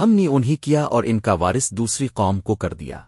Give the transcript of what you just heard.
ہم نے انہیں کیا اور ان کا وارث دوسری قوم کو کر دیا۔